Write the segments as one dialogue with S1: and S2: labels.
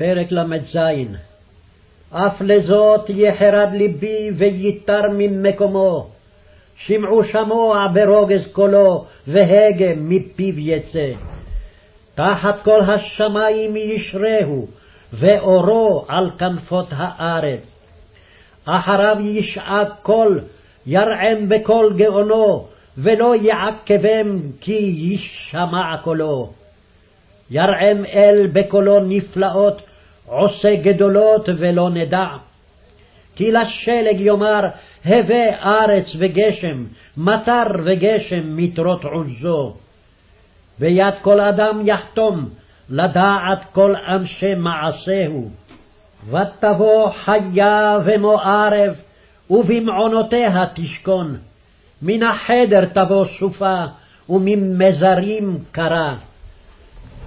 S1: פרק ל"ז אף לזאת יחרד ליבי וייתר ממקומו, שמעו שמוע ברוגז קולו, והגה מפיו יצא. תחת כל השמים ישרהו, ואורו על כנפות הארץ. אחריו ישאג קול, ירעם בקול גאונו, ולא יעכבם כי יישמע קולו. ירעם אל בקולו נפלאות, עושה גדולות ולא נדע. כי לשלג יאמר, הווה ארץ וגשם, מטר וגשם מטרות עוזו. ויד כל אדם יחתום, לדעת כל אנשי מעשהו. ותבוא חיה ומוארב, ובמעונותיה תשכון. מן החדר תבוא סופה, וממזרים קרה.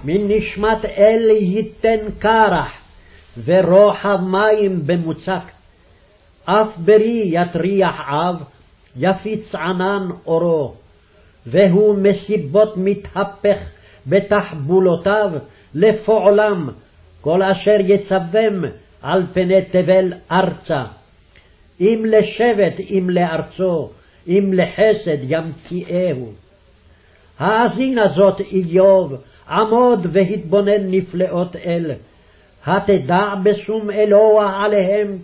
S1: מן נשמת אל ייתן קרח, ורוחב מים במוצק. אף ברי יטריח אב, יפיץ ענן אורו, והוא מסיבות מתהפך בתחבולותיו לפועלם, כל אשר יצבם על פני תבל ארצה. אם לשבט אם לארצו, אם לחסד ימציאהו. האזינה זאת איוב, עמוד והתבונן נפלאות אל. התדע בשום אלוה עליהם,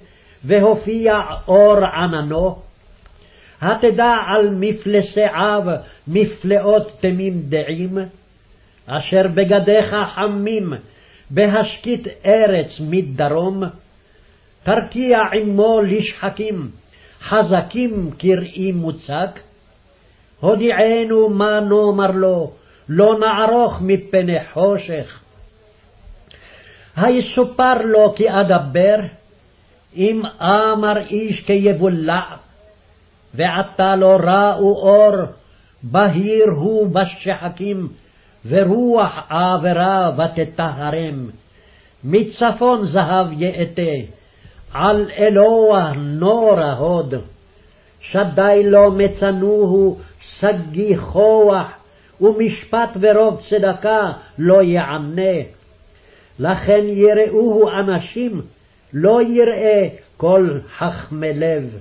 S1: והופיע אור עננו? התדע על מפלסעיו מפלאות תמים דעים? אשר בגדיך חמים, בהשקיט ארץ מדרום? תרקיע עמו לשחקים, חזקים כראי מוצק? הודיענו מה נאמר לו, לא נערוך מפני חושך. היסופר לו כי אדבר, אם אמר איש כיבולע, ועתה לא ראו אור, בהיר הוא בשחקים, ורוח עבירה ותטהרם. מצפון זהב יאטה, על אלוה נורא הוד. שדי לו מצנוהו שגיא כוח, ומשפט ורוב צדקה לא יענה. לכן יראוהו אנשים, לא יראה כל חכמי לב.